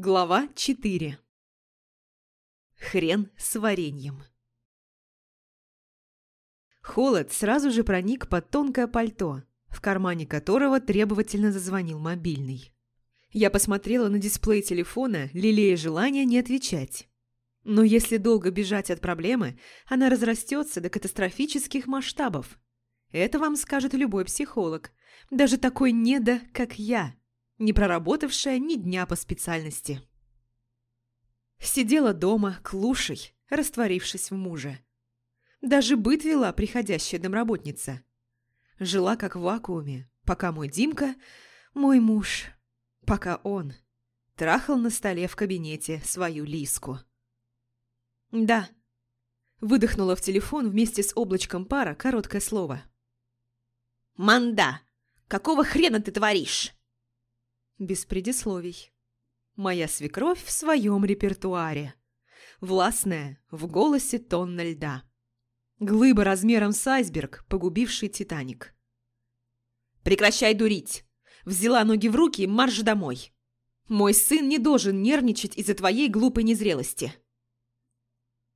Глава 4 Хрен с вареньем Холод сразу же проник под тонкое пальто, в кармане которого требовательно зазвонил мобильный. Я посмотрела на дисплей телефона, лелея желание не отвечать. Но если долго бежать от проблемы, она разрастется до катастрофических масштабов. Это вам скажет любой психолог, даже такой недо, как я, не проработавшая ни дня по специальности. Сидела дома, клушей, растворившись в муже. Даже быт вела приходящая домработница. Жила как в вакууме, пока мой Димка, мой муж, пока он трахал на столе в кабинете свою лиску. «Да», выдохнула в телефон вместе с облачком пара короткое слово. «Манда! Какого хрена ты творишь?» Без предисловий. Моя свекровь в своем репертуаре. Властная, в голосе тонна льда. Глыба размером с айсберг, погубивший Титаник. «Прекращай дурить! Взяла ноги в руки и марш домой! Мой сын не должен нервничать из-за твоей глупой незрелости!»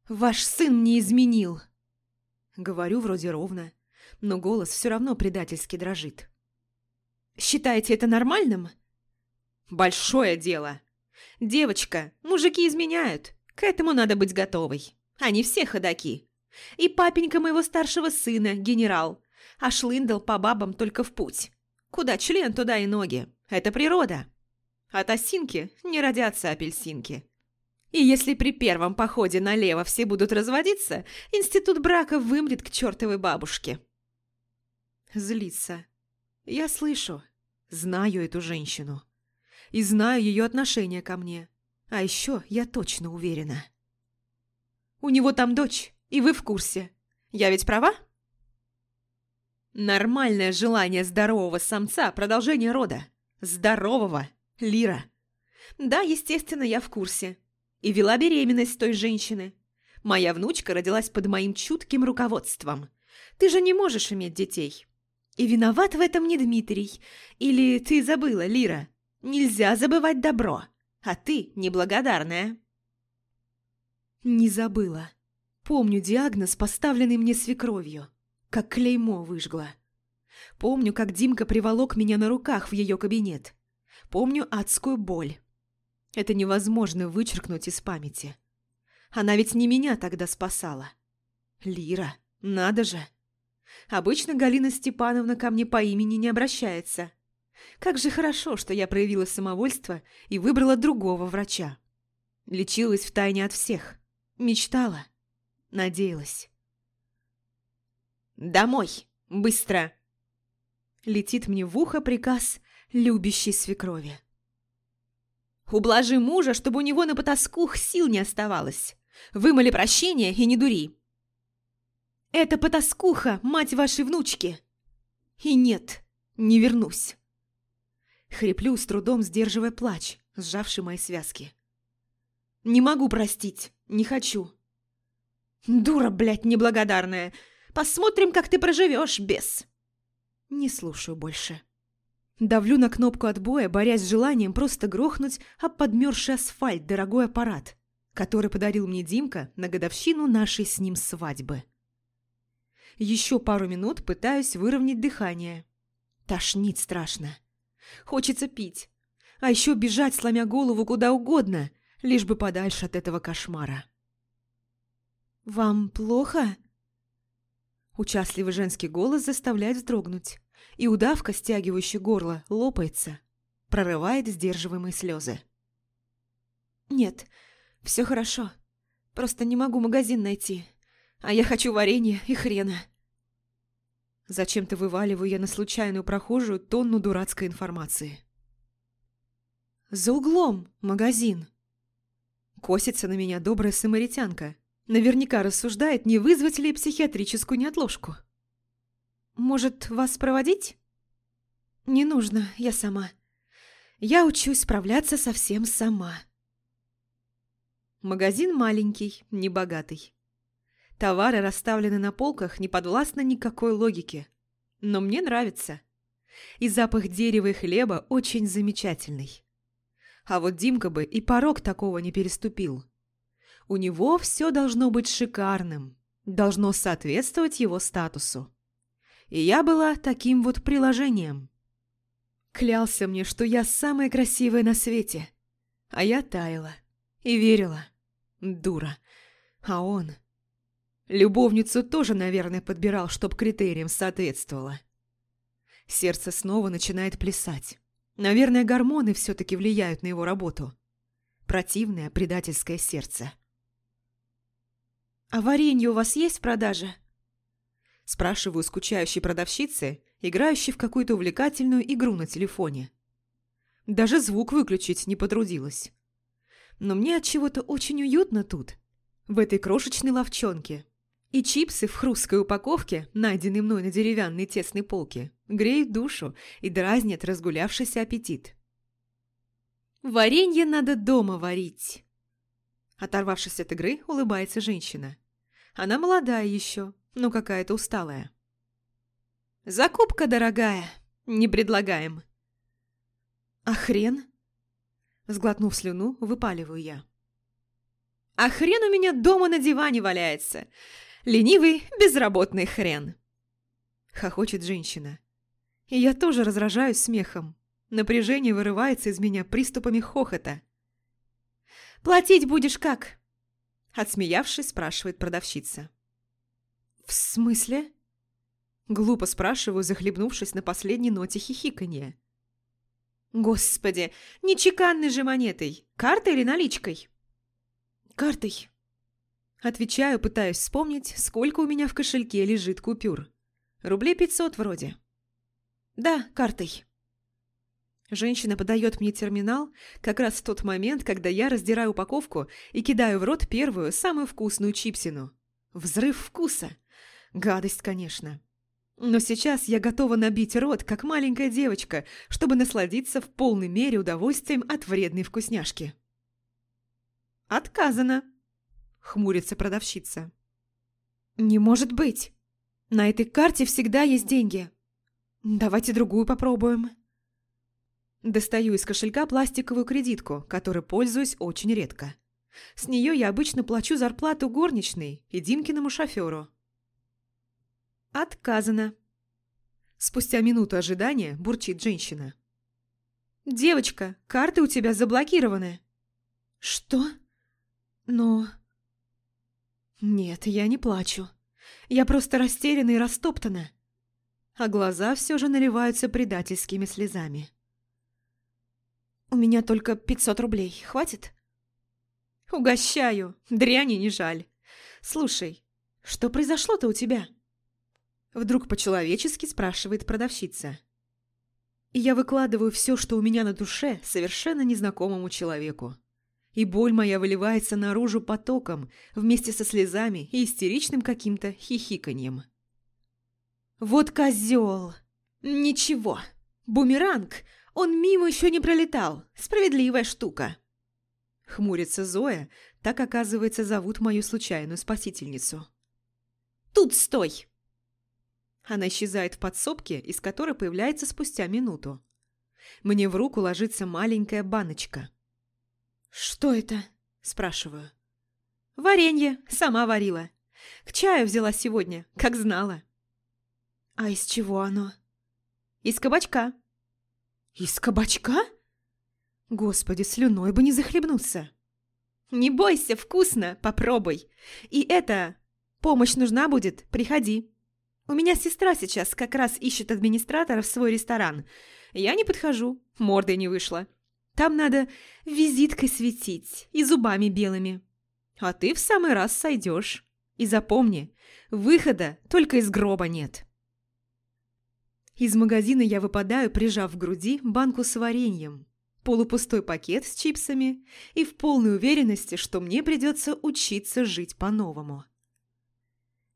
«Ваш сын мне изменил!» Говорю вроде ровно, но голос все равно предательски дрожит. «Считаете это нормальным?» «Большое дело! Девочка, мужики изменяют, к этому надо быть готовой. Они все ходаки!» И папенька моего старшего сына, генерал. А шлындал по бабам только в путь. Куда член, туда и ноги. Это природа. От осинки не родятся апельсинки. И если при первом походе налево все будут разводиться, институт брака вымрет к чертовой бабушке. Злится. Я слышу, знаю эту женщину. И знаю ее отношение ко мне. А еще я точно уверена. У него там дочь, и вы в курсе. Я ведь права? Нормальное желание здорового самца – продолжение рода. Здорового. Лира. Да, естественно, я в курсе. И вела беременность той женщины. Моя внучка родилась под моим чутким руководством. Ты же не можешь иметь детей. И виноват в этом не Дмитрий. Или ты забыла, Лира? Нельзя забывать добро. А ты неблагодарная. Не забыла. Помню диагноз, поставленный мне свекровью, как клеймо выжгла. Помню, как Димка приволок меня на руках в ее кабинет. Помню адскую боль. Это невозможно вычеркнуть из памяти. Она ведь не меня тогда спасала. Лира, надо же. Обычно Галина Степановна ко мне по имени не обращается. Как же хорошо, что я проявила самовольство и выбрала другого врача. Лечилась втайне от всех. Мечтала. Надеялась. «Домой! Быстро!» Летит мне в ухо приказ любящей свекрови. «Ублажи мужа, чтобы у него на потаскух сил не оставалось. Вымоли прощения и не дури!» «Это потаскуха, мать вашей внучки!» «И нет, не вернусь!» Хриплю, с трудом сдерживая плач, сжавший мои связки. «Не могу простить, не хочу!» «Дура, блядь, неблагодарная! Посмотрим, как ты проживешь, бес!» Не слушаю больше. Давлю на кнопку отбоя, борясь с желанием просто грохнуть об подмерзший асфальт дорогой аппарат, который подарил мне Димка на годовщину нашей с ним свадьбы. Еще пару минут пытаюсь выровнять дыхание. Тошнит страшно. Хочется пить. А еще бежать, сломя голову куда угодно, лишь бы подальше от этого кошмара. «Вам плохо?» Участливый женский голос заставляет вздрогнуть, и удавка, стягивающая горло, лопается, прорывает сдерживаемые слезы. «Нет, все хорошо. Просто не могу магазин найти. А я хочу варенья и хрена». Зачем-то вываливаю я на случайную прохожую тонну дурацкой информации. «За углом магазин!» Косится на меня добрая самаритянка, Наверняка рассуждает, не вызвать ли психиатрическую неотложку. «Может, вас проводить?» «Не нужно, я сама. Я учусь справляться совсем сама». Магазин маленький, небогатый. Товары расставлены на полках, не подвластны никакой логике. Но мне нравится. И запах дерева и хлеба очень замечательный. А вот Димка бы и порог такого не переступил. У него все должно быть шикарным, должно соответствовать его статусу. И я была таким вот приложением. Клялся мне, что я самая красивая на свете. А я таяла и верила. Дура. А он... Любовницу тоже, наверное, подбирал, чтоб критериям соответствовало. Сердце снова начинает плясать. Наверное, гормоны все-таки влияют на его работу. Противное предательское сердце. «А варенье у вас есть в продаже?» Спрашиваю скучающей продавщицы, играющей в какую-то увлекательную игру на телефоне. Даже звук выключить не потрудилась. Но мне от чего-то очень уютно тут, в этой крошечной ловчонке. И чипсы в хрусткой упаковке, найденные мной на деревянной тесной полке, греют душу и дразнят разгулявшийся аппетит. «Варенье надо дома варить!» Оторвавшись от игры, улыбается женщина. Она молодая еще, но какая-то усталая. «Закупка дорогая, не предлагаем». «А хрен?» Сглотнув слюну, выпаливаю я. «А хрен у меня дома на диване валяется. Ленивый, безработный хрен!» Хохочет женщина. И я тоже разражаюсь смехом. Напряжение вырывается из меня приступами хохота. «Платить будешь как?» Отсмеявшись, спрашивает продавщица. «В смысле?» Глупо спрашиваю, захлебнувшись на последней ноте хихиканья. «Господи, не чеканной же монетой! Картой или наличкой?» «Картой». Отвечаю, пытаюсь вспомнить, сколько у меня в кошельке лежит купюр. Рублей пятьсот вроде. «Да, картой». Женщина подает мне терминал как раз в тот момент, когда я раздираю упаковку и кидаю в рот первую, самую вкусную чипсину. Взрыв вкуса. Гадость, конечно. Но сейчас я готова набить рот, как маленькая девочка, чтобы насладиться в полной мере удовольствием от вредной вкусняшки. «Отказано», — хмурится продавщица. «Не может быть. На этой карте всегда есть деньги. Давайте другую попробуем». Достаю из кошелька пластиковую кредитку, которой пользуюсь очень редко. С нее я обычно плачу зарплату горничной и Димкиному шоферу. Отказано. Спустя минуту ожидания бурчит женщина. «Девочка, карты у тебя заблокированы». «Что? Но...» «Нет, я не плачу. Я просто растеряна и растоптана». А глаза все же наливаются предательскими слезами. «У меня только пятьсот рублей. Хватит?» «Угощаю. Дряни не жаль. Слушай, что произошло-то у тебя?» Вдруг по-человечески спрашивает продавщица. И я выкладываю все, что у меня на душе, совершенно незнакомому человеку. И боль моя выливается наружу потоком, вместе со слезами и истеричным каким-то хихиканьем. «Вот козел! Ничего! Бумеранг! Он мимо еще не пролетал. Справедливая штука. Хмурится Зоя, так, оказывается, зовут мою случайную спасительницу. «Тут стой!» Она исчезает в подсобке, из которой появляется спустя минуту. Мне в руку ложится маленькая баночка. «Что это?» – спрашиваю. «Варенье. Сама варила. К чаю взяла сегодня, как знала». «А из чего оно?» «Из кабачка». «Из кабачка?» Господи, слюной бы не захлебнуться. «Не бойся, вкусно, попробуй. И это... Помощь нужна будет, приходи. У меня сестра сейчас как раз ищет администратора в свой ресторан. Я не подхожу, мордой не вышла. Там надо визиткой светить и зубами белыми. А ты в самый раз сойдешь. И запомни, выхода только из гроба нет». Из магазина я выпадаю, прижав в груди банку с вареньем, полупустой пакет с чипсами и в полной уверенности, что мне придется учиться жить по-новому.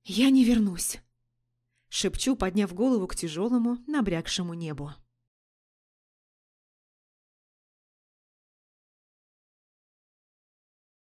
«Я не вернусь», – шепчу, подняв голову к тяжелому, набрякшему небу.